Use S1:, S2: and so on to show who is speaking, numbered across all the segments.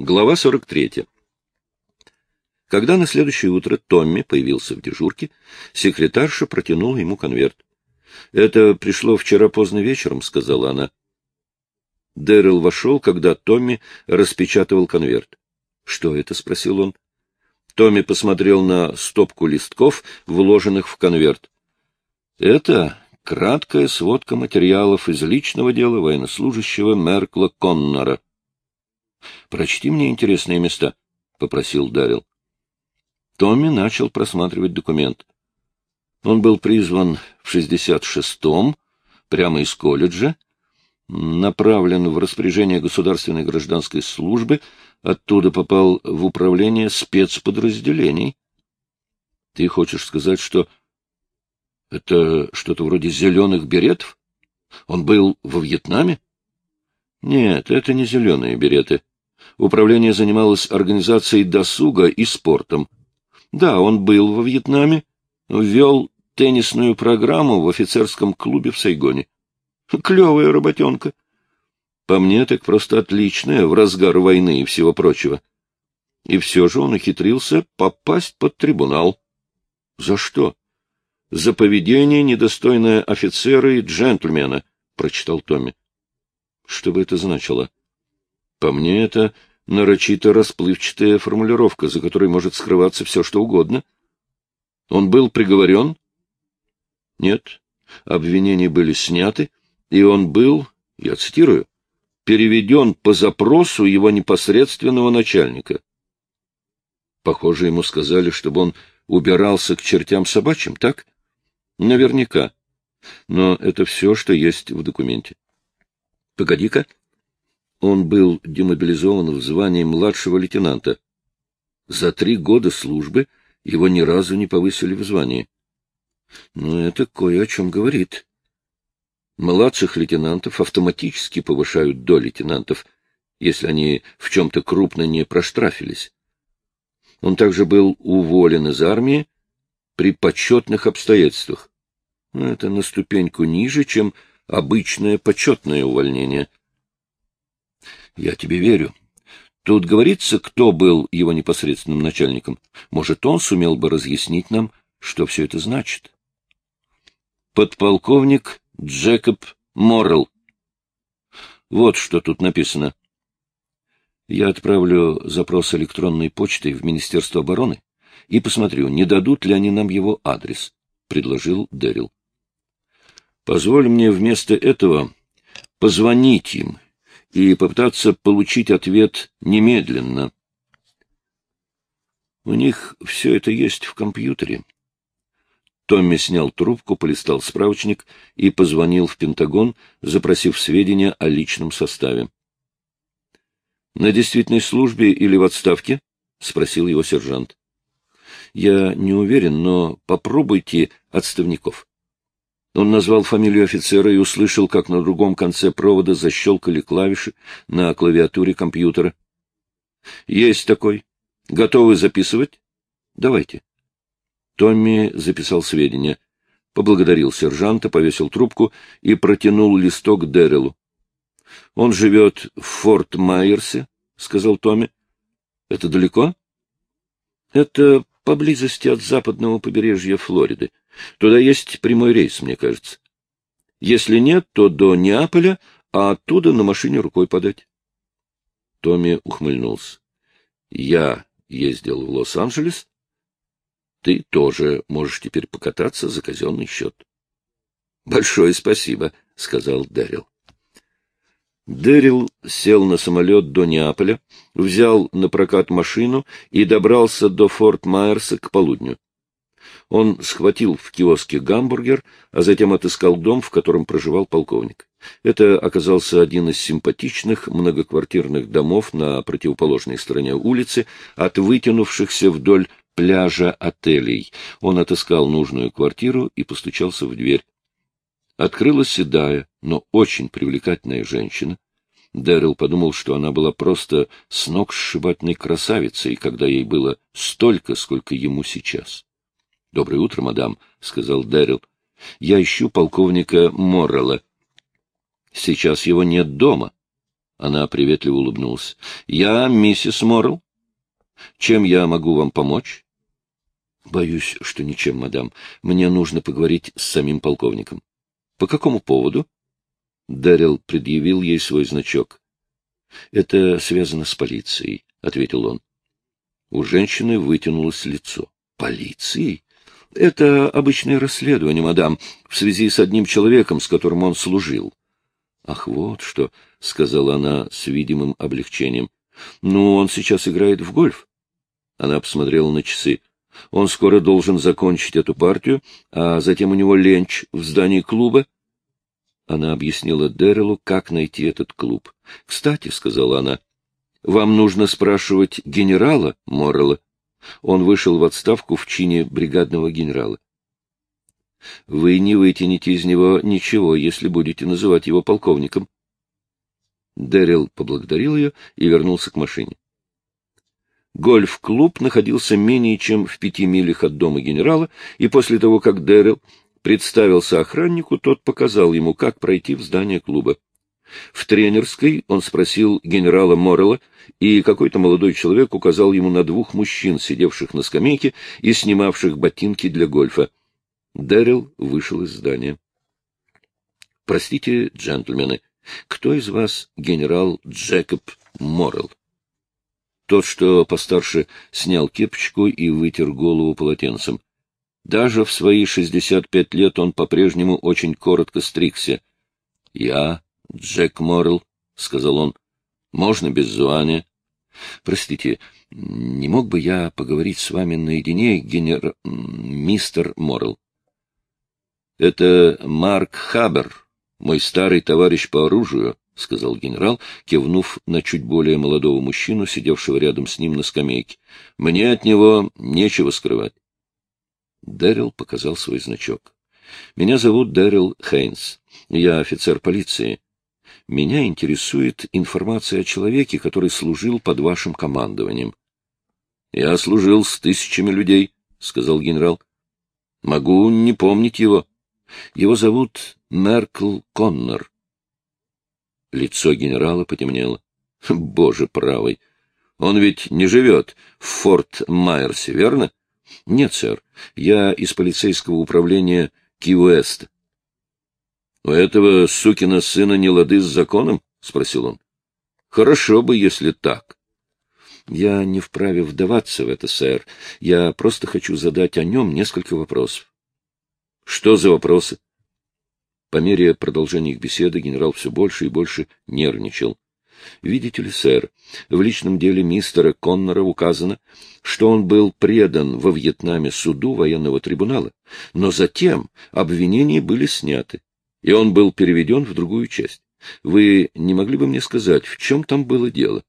S1: Глава 43. Когда на следующее утро Томми появился в дежурке, секретарша протянула ему конверт. — Это пришло вчера поздно вечером, — сказала она. Дэрил вошел, когда Томми распечатывал конверт. — Что это? — спросил он. Томми посмотрел на стопку листков, вложенных в конверт. — Это краткая сводка материалов из личного дела военнослужащего Меркла Коннора. —— Прочти мне интересные места, — попросил Дарил. Томми начал просматривать документ. Он был призван в 66-м, прямо из колледжа, направлен в распоряжение государственной гражданской службы, оттуда попал в управление спецподразделений. Ты хочешь сказать, что это что-то вроде зеленых беретов? Он был во Вьетнаме? Нет, это не зеленые береты. Управление занималось организацией досуга и спортом. Да, он был во Вьетнаме, ввел теннисную программу в офицерском клубе в Сайгоне. Клевая работенка. По мне, так просто отличная в разгар войны и всего прочего. И все же он ухитрился попасть под трибунал. За что? За поведение, недостойное офицера и джентльмена, — прочитал Томми. Что бы это значило? По мне, это нарочито расплывчатая формулировка, за которой может скрываться все, что угодно. Он был приговорен? Нет. Обвинения были сняты, и он был, я цитирую, переведен по запросу его непосредственного начальника. Похоже, ему сказали, чтобы он убирался к чертям собачьим, так? Наверняка. Но это все, что есть в документе. Погоди-ка. Он был демобилизован в звании младшего лейтенанта. За три года службы его ни разу не повысили в звании. Но это кое о чем говорит. Младших лейтенантов автоматически повышают до лейтенантов, если они в чем-то крупно не проштрафились. Он также был уволен из армии при почетных обстоятельствах. Это на ступеньку ниже, чем обычное почетное увольнение. Я тебе верю. Тут говорится, кто был его непосредственным начальником. Может, он сумел бы разъяснить нам, что все это значит. Подполковник Джекоб Моррелл. Вот что тут написано. Я отправлю запрос электронной почтой в Министерство обороны и посмотрю, не дадут ли они нам его адрес, — предложил Дэрил. Позволь мне вместо этого позвонить им и попытаться получить ответ немедленно. У них все это есть в компьютере. Томми снял трубку, полистал справочник и позвонил в Пентагон, запросив сведения о личном составе. — На действительной службе или в отставке? — спросил его сержант. — Я не уверен, но попробуйте отставников. Он назвал фамилию офицера и услышал, как на другом конце провода защелкали клавиши на клавиатуре компьютера. — Есть такой. Готовы записывать? — Давайте. Томми записал сведения, поблагодарил сержанта, повесил трубку и протянул листок Дэрилу. — Он живет в Форт Майерсе, — сказал Томми. — Это далеко? — Это поблизости от западного побережья Флориды. Туда есть прямой рейс, мне кажется. Если нет, то до Неаполя, а оттуда на машине рукой подать. Томми ухмыльнулся. Я ездил в Лос-Анджелес. Ты тоже можешь теперь покататься за казенный счет. — Большое спасибо, — сказал Дэрил. Дэрил сел на самолет до Неаполя, взял на прокат машину и добрался до Форт Майерса к полудню. Он схватил в киоске гамбургер, а затем отыскал дом, в котором проживал полковник. Это оказался один из симпатичных многоквартирных домов на противоположной стороне улицы, от вытянувшихся вдоль пляжа отелей. Он отыскал нужную квартиру и постучался в дверь. Открылась седая, но очень привлекательная женщина. Дэрил подумал, что она была просто с ног сшибательной красавицей, когда ей было столько, сколько ему сейчас. — Доброе утро, мадам, — сказал Дэрил. — Я ищу полковника Моррелла. Сейчас его нет дома. Она приветливо улыбнулась. — Я миссис Моррелл. Чем я могу вам помочь? — Боюсь, что ничем, мадам. Мне нужно поговорить с самим полковником. — По какому поводу? Дэрил предъявил ей свой значок. — Это связано с полицией, — ответил он. У женщины вытянулось лицо. — Полицией? — Это обычное расследование, мадам, в связи с одним человеком, с которым он служил. — Ах, вот что, — сказала она с видимым облегчением. — Ну, он сейчас играет в гольф. Она посмотрела на часы. Он скоро должен закончить эту партию, а затем у него ленч в здании клуба. Она объяснила Дэрилу, как найти этот клуб. — Кстати, — сказала она, — вам нужно спрашивать генерала Моррелла. Он вышел в отставку в чине бригадного генерала. Вы не вытянете из него ничего, если будете называть его полковником. Дэрил поблагодарил ее и вернулся к машине. Гольф-клуб находился менее чем в пяти милях от дома генерала, и после того, как Дэрил представился охраннику, тот показал ему, как пройти в здание клуба. В тренерской он спросил генерала Моррелла, и какой-то молодой человек указал ему на двух мужчин, сидевших на скамейке и снимавших ботинки для гольфа. Дэрил вышел из здания. — Простите, джентльмены, кто из вас генерал Джекоб Моррелл? Тот, что постарше, снял кепочку и вытер голову полотенцем. Даже в свои шестьдесят пять лет он по-прежнему очень коротко стригся. — Я Джек Моррелл, — сказал он. — Можно без звания. — Простите, не мог бы я поговорить с вами наедине, генер... мистер Моррелл? — Это Марк Хабер, мой старый товарищ по оружию, — сказал генерал, кивнув на чуть более молодого мужчину, сидевшего рядом с ним на скамейке. — Мне от него нечего скрывать. Дэрил показал свой значок. — Меня зовут Дэрил Хейнс. Я офицер полиции. Меня интересует информация о человеке, который служил под вашим командованием. — Я служил с тысячами людей, — сказал генерал. — Могу не помнить его. Его зовут Меркл Коннор. Лицо генерала потемнело. — Боже правый! Он ведь не живет в Форт Майерсе, верно? — Нет, сэр. Я из полицейского управления Ки-Уэст. — У этого сукина сына не лады с законом? — спросил он. — Хорошо бы, если так. — Я не вправе вдаваться в это, сэр. Я просто хочу задать о нем несколько вопросов. — Что за вопросы? По мере продолжения их беседы генерал все больше и больше нервничал. Видите ли, сэр, в личном деле мистера Коннора указано, что он был предан во Вьетнаме суду военного трибунала, но затем обвинения были сняты и он был переведен в другую часть. Вы не могли бы мне сказать, в чем там было дело?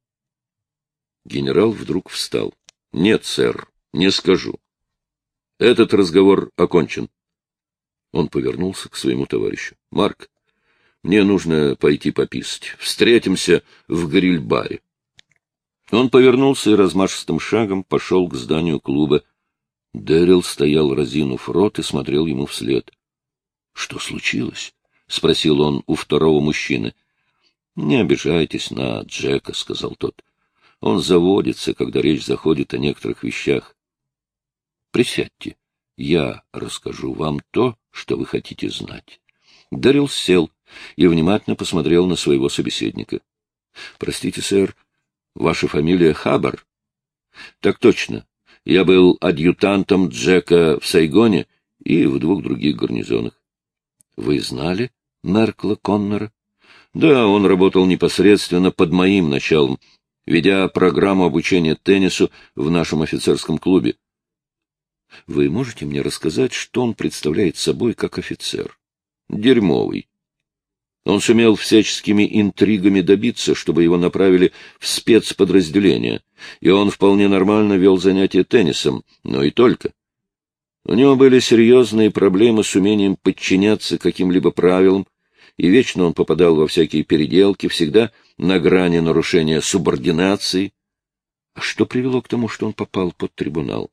S1: Генерал вдруг встал. — Нет, сэр, не скажу. Этот разговор окончен. Он повернулся к своему товарищу. — Марк, мне нужно пойти пописать. Встретимся в гриль-баре. Он повернулся и размашистым шагом пошел к зданию клуба. Дэрил стоял, разинув рот, и смотрел ему вслед. — Что случилось? — спросил он у второго мужчины. — Не обижайтесь на Джека, — сказал тот. — Он заводится, когда речь заходит о некоторых вещах. — Присядьте, я расскажу вам то, что вы хотите знать. Дарил сел и внимательно посмотрел на своего собеседника. — Простите, сэр, ваша фамилия Хабар? — Так точно. Я был адъютантом Джека в Сайгоне и в двух других гарнизонах. — Вы знали Меркла Коннора? Да, он работал непосредственно под моим началом, ведя программу обучения теннису в нашем офицерском клубе. Вы можете мне рассказать, что он представляет собой как офицер? Дерьмовый. Он сумел всяческими интригами добиться, чтобы его направили в спецподразделение, и он вполне нормально вел занятия теннисом, но и только. У него были серьезные проблемы с умением подчиняться каким-либо правилам, и вечно он попадал во всякие переделки, всегда на грани нарушения субординации. А что привело к тому, что он попал под трибунал?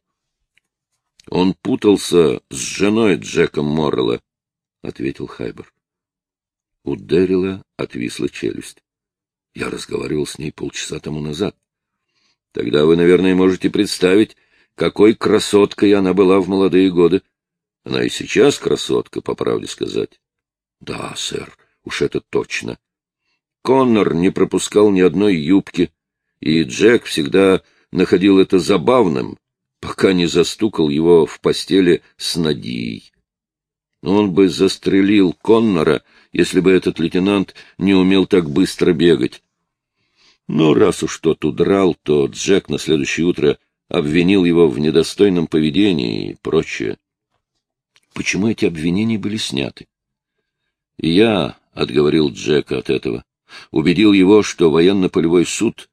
S1: Он путался с женой Джека Моррелла, — ответил Хайбер. У Дэрила отвисла челюсть. — Я разговаривал с ней полчаса тому назад. Тогда вы, наверное, можете представить, какой красоткой она была в молодые годы. Она и сейчас красотка, по правде сказать. Да, сэр, уж это точно. Коннор не пропускал ни одной юбки, и Джек всегда находил это забавным, пока не застукал его в постели с Надией. Он бы застрелил Коннора, если бы этот лейтенант не умел так быстро бегать. Но раз уж тот удрал, то Джек на следующее утро обвинил его в недостойном поведении и прочее. Почему эти обвинения были сняты? Я отговорил Джека от этого, убедил его, что военно-полевой суд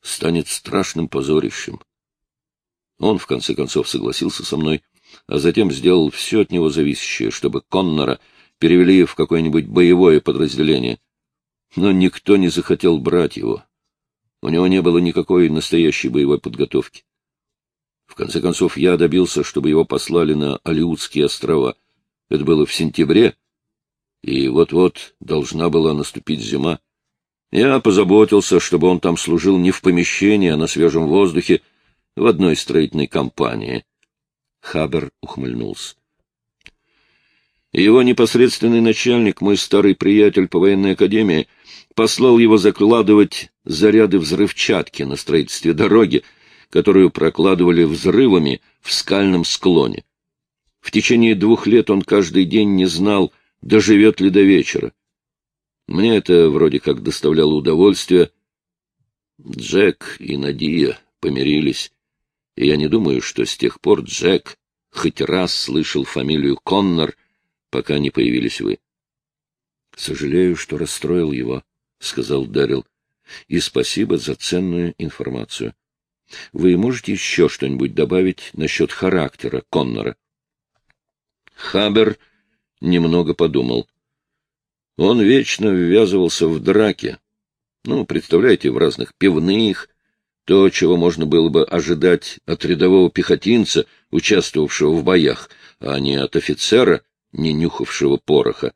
S1: станет страшным позорищем. Он, в конце концов, согласился со мной, а затем сделал все от него зависящее, чтобы Коннора перевели в какое-нибудь боевое подразделение. Но никто не захотел брать его. У него не было никакой настоящей боевой подготовки. В конце концов, я добился, чтобы его послали на Алиутские острова. Это было в сентябре, и вот-вот должна была наступить зима. Я позаботился, чтобы он там служил не в помещении, а на свежем воздухе, в одной строительной компании. Хабер ухмыльнулся. Его непосредственный начальник, мой старый приятель по военной академии, послал его закладывать заряды взрывчатки на строительстве дороги, которую прокладывали взрывами в скальном склоне. В течение двух лет он каждый день не знал, доживет ли до вечера. Мне это вроде как доставляло удовольствие. Джек и Надия помирились, и я не думаю, что с тех пор Джек хоть раз слышал фамилию Коннор, пока не появились вы. — Сожалею, что расстроил его, — сказал Дэрил, — и спасибо за ценную информацию. Вы можете еще что-нибудь добавить насчет характера Коннора? Хабер немного подумал. Он вечно ввязывался в драки. Ну, представляете, в разных пивных, то, чего можно было бы ожидать от рядового пехотинца, участвовавшего в боях, а не от офицера, не нюхавшего пороха.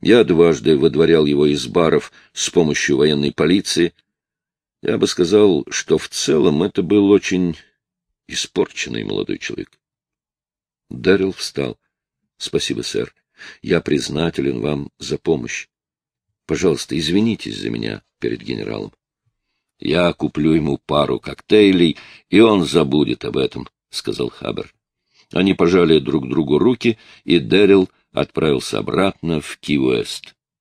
S1: Я дважды выдворял его из баров с помощью военной полиции. Я бы сказал, что в целом это был очень испорченный молодой человек. Дарил встал. — Спасибо, сэр. Я признателен вам за помощь. Пожалуйста, извинитесь за меня перед генералом. Я куплю ему пару коктейлей, и он забудет об этом, — сказал Хабер. Они пожали друг другу руки, и Дэрил отправился обратно в Ки-Уэст.